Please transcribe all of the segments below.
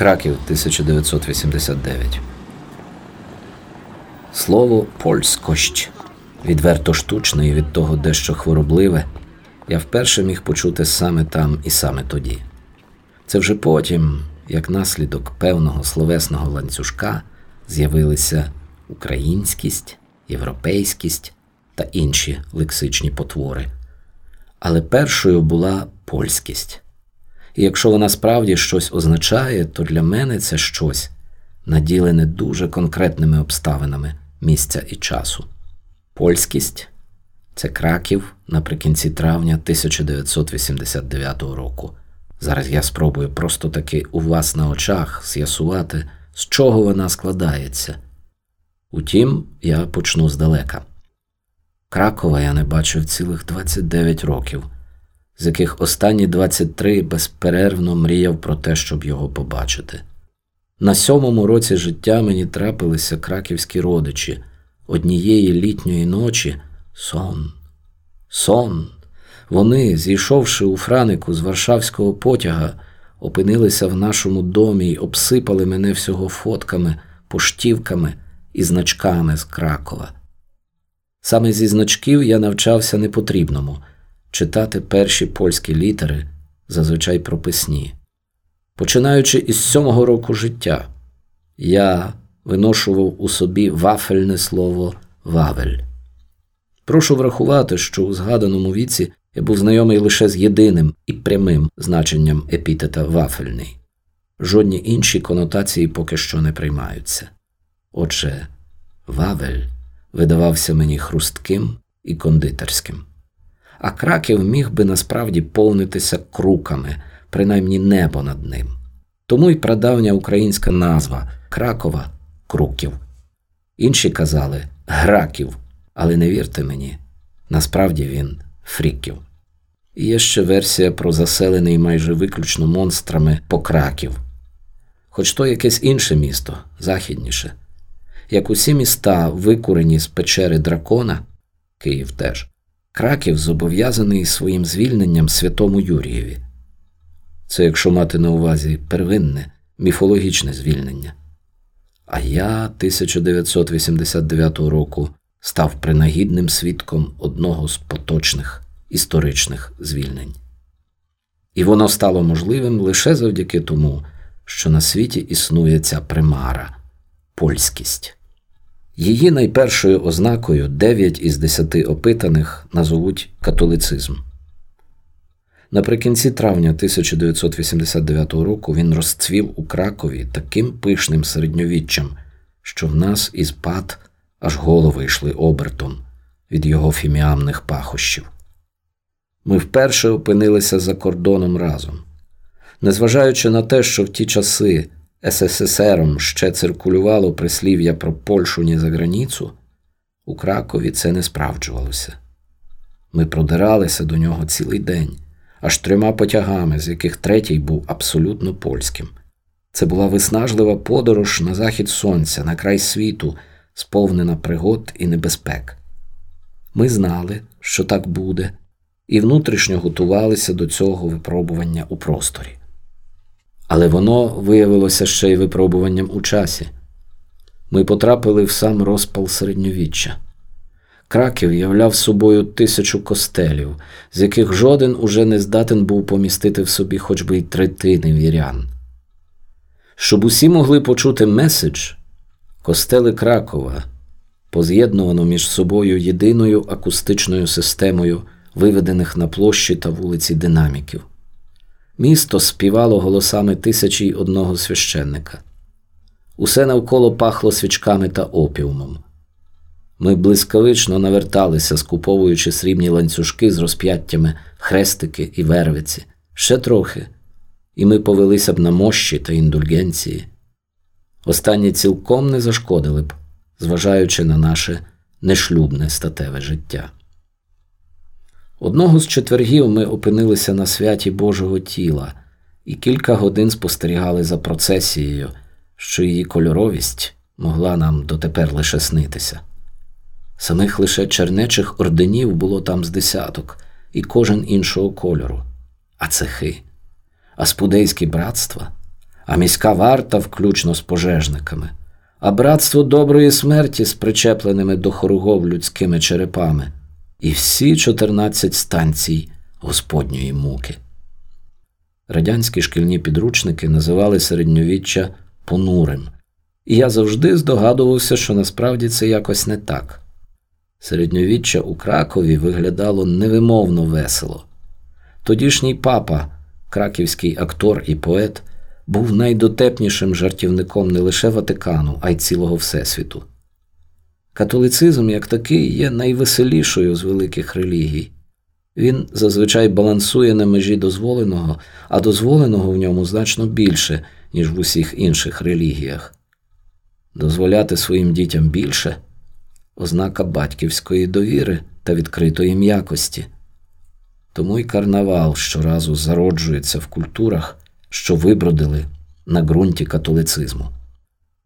Краків 1989. Слово польськощ відверто штучне і від того дещо хворобливе. Я вперше міг почути саме там і саме тоді. Це вже потім, як наслідок певного словесного ланцюжка, з'явилися українськість, європейськість та інші лексичні потвори. Але першою була польськість. І якщо вона справді щось означає, то для мене це щось наділене дуже конкретними обставинами місця і часу. Польськість це краків наприкінці травня 1989 року. Зараз я спробую просто таки у вас на очах з'ясувати, з чого вона складається. Утім, я почну здалека. Кракова я не бачив цілих 29 років, з яких останні 23 безперервно мріяв про те, щоб його побачити. На сьомому році життя мені трапилися краківські родичі однієї літньої ночі сон, сон. Вони, зійшовши у Франику з варшавського потяга, опинилися в нашому домі й обсипали мене всього фотками, поштівками і значками з Кракова. Саме зі значків я навчався непотрібному читати перші польські літери, зазвичай прописні. Починаючи із сьомого року життя, я виношував у собі вафельне слово вавель. Прошу врахувати, що у згаданому віці я був знайомий лише з єдиним і прямим значенням епітета вафельний. Жодні інші конотації поки що не приймаються. Отже, вавель видавався мені хрустким і кондитерським. А краків міг би насправді повнитися круками, принаймні небо над ним. Тому й прадавня українська назва Кракова круків. Інші казали граків, але не вірте мені, насправді він фріків. І є ще версія про заселений майже виключно монстрами покраків, хоч то якесь інше місто, західніше. Як усі міста, викурені з печери дракона, Київ теж, краків зобов'язаний своїм звільненням святому Юрієві. Це якщо мати на увазі первинне, міфологічне звільнення. А я 1989 року став принагідним свідком одного з поточних історичних звільнень. І воно стало можливим лише завдяки тому, що на світі існує ця примара польськість. Її найпершою ознакою 9 із 10 опитаних назовуть католицизм. Наприкінці травня 1989 року він розцвів у Кракові таким пишним середньовіччям, що в нас із пад аж голови йшли обертом від його фіміамних пахощів. Ми вперше опинилися за кордоном разом. Незважаючи на те, що в ті часи СССРом ще циркулювало прислів'я про Польщу ні за границю, у Кракові це не справджувалося. Ми продиралися до нього цілий день, аж трьома потягами, з яких третій був абсолютно польським. Це була виснажлива подорож на захід сонця, на край світу, сповнена пригод і небезпек. Ми знали, що так буде, і внутрішньо готувалися до цього випробування у просторі. Але воно виявилося ще й випробуванням у часі. Ми потрапили в сам розпал середньовіччя. Краків являв собою тисячу костелів, з яких жоден уже не здатен був помістити в собі хоч би й третини вірян. Щоб усі могли почути меседж, костели Кракова поз'єднувано між собою єдиною акустичною системою виведених на площі та вулиці динаміків. Місто співало голосами тисячі одного священника. Усе навколо пахло свічками та опіумом. Ми блискавично наверталися, скуповуючи срібні ланцюжки з розп'яттями, хрестики і вервиці. Ще трохи, і ми повелися б на мощі та індульгенції. Останні цілком не зашкодили б, зважаючи на наше нешлюбне статеве життя. Одного з четвергів ми опинилися на святі Божого тіла і кілька годин спостерігали за процесією, що її кольоровість могла нам дотепер лише снитися. Самих лише чернечих орденів було там з десяток, і кожен іншого кольору, а цехи, а спудейські братства, а міська варта, включно з пожежниками, а братство доброї смерті з причепленими до хоругов людськими черепами, і всі 14 станцій Господньої муки. Радянські шкільні підручники називали середньовіччя понурим, і я завжди здогадувався, що насправді це якось не так. Середньовіччя у Кракові виглядало невимовно весело. Тодішній папа, краківський актор і поет, був найдотепнішим жартівником не лише Ватикану, а й цілого Всесвіту. Католицизм, як такий, є найвеселішою з великих релігій. Він зазвичай балансує на межі дозволеного, а дозволеного в ньому значно більше, ніж в усіх інших релігіях. Дозволяти своїм дітям більше ознака батьківської довіри та відкритої м'якості. Тому й карнавал щоразу зароджується в культурах, що вибродили на ґрунті католицизму.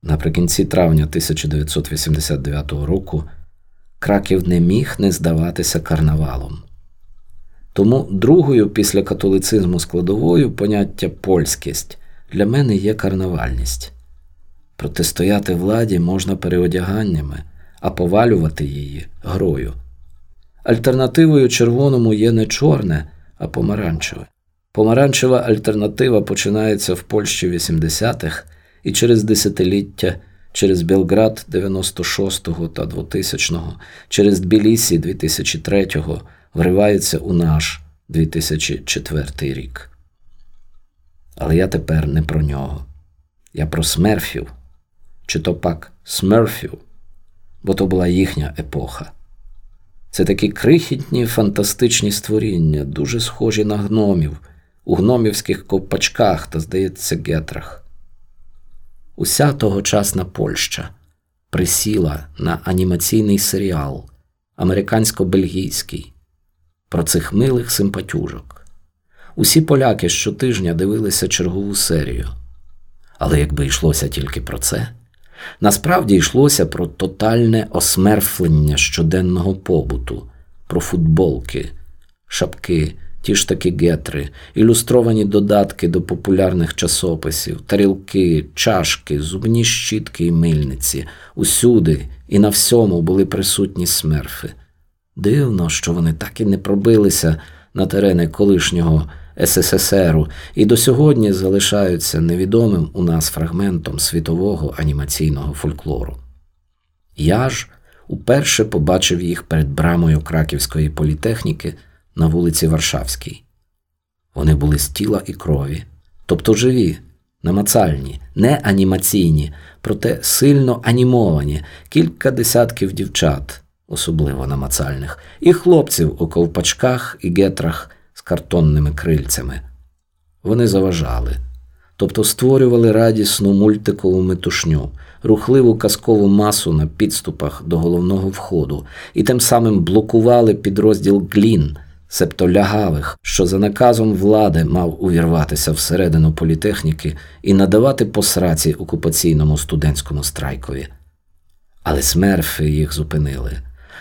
Наприкінці травня 1989 року Краків не міг не здаватися карнавалом. Тому другою після католицизму складовою поняття польськість для мене є карнавальність. Протистояти владі можна переодяганнями, а повалювати її грою. Альтернативою червоному є не чорне, а помаранчеве. Помаранчева альтернатива починається в Польщі 80-х і через десятиліття, через Белград 96-го та 2000-го, через Тбілісі 2003-го вривається у наш 2004 рік. Але я тепер не про нього. Я про смерфів, чи то пак смерфів, бо то була їхня епоха. Це такі крихітні фантастичні створіння, дуже схожі на гномів, у гномівських ковпачках та, здається, гетрах. Уся тогочасна Польща присіла на анімаційний серіал американсько-бельгійський про цих милих симпатюжок. Усі поляки щотижня дивилися чергову серію. Але якби йшлося тільки про це, насправді йшлося про тотальне осмерфлення щоденного побуту, про футболки, шапки, ті ж таки гетри, ілюстровані додатки до популярних часописів, тарілки, чашки, зубні щітки і мильниці. Усюди і на всьому були присутні смерфи. Дивно, що вони так і не пробилися на терени колишнього СССРу і до сьогодні залишаються невідомим у нас фрагментом світового анімаційного фольклору. Я ж уперше побачив їх перед брамою Краківської політехніки на вулиці Варшавській. Вони були з тіла і крові, тобто живі, намацальні, не анімаційні, проте сильно анімовані, кілька десятків дівчат особливо намацальних, і хлопців у ковпачках і гетрах з картонними крильцями. Вони заважали, тобто створювали радісну мультикову метушню, рухливу казкову масу на підступах до головного входу і тим самим блокували підрозділ Глін, себто лягавих, що за наказом влади мав увірватися всередину політехніки і надавати посраці окупаційному студентському страйкові. Але смерфи їх зупинили.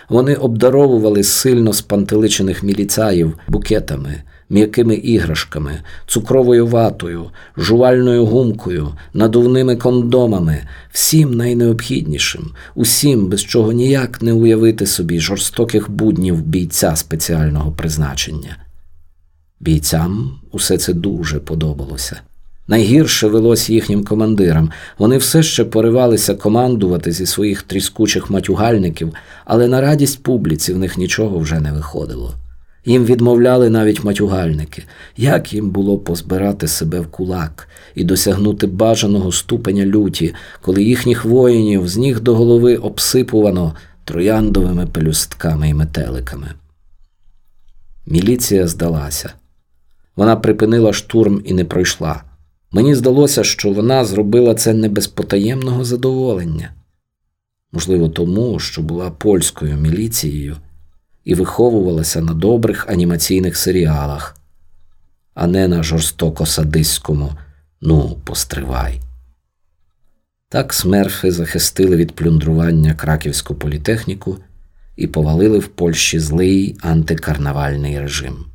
Вони обдаровували сильно спантеличених міліцаїв букетами, м'якими іграшками, цукровою ватою, жувальною гумкою, надувними кондомами, всім найнеобхіднішим, усім, без чого ніяк не уявити собі жорстоких буднів бійця спеціального призначення. Бійцям усе це дуже подобалося. Найгірше велось їхнім командирам. Вони все ще поривалися командувати зі своїх тріскучих матюгальників, але на радість публіці в них нічого вже не виходило. Їм відмовляли навіть матюгальники, як їм було позбирати себе в кулак і досягнути бажаного ступеня люті, коли їхніх воїнів з ніг до голови обсипувано трояндовими пелюстками і метеликами. Міліція здалася. Вона припинила штурм і не пройшла. Мені здалося, що вона зробила це не без потаємного задоволення, можливо, тому, що була польською міліцією і виховувалася на добрих анімаційних серіалах, а не на жорстоко садистському ну, постривай. Так смерфи захистили від плюндрування краківську політехніку і повалили в Польщі злий антикарнавальний режим.